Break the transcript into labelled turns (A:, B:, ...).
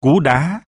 A: cú đá.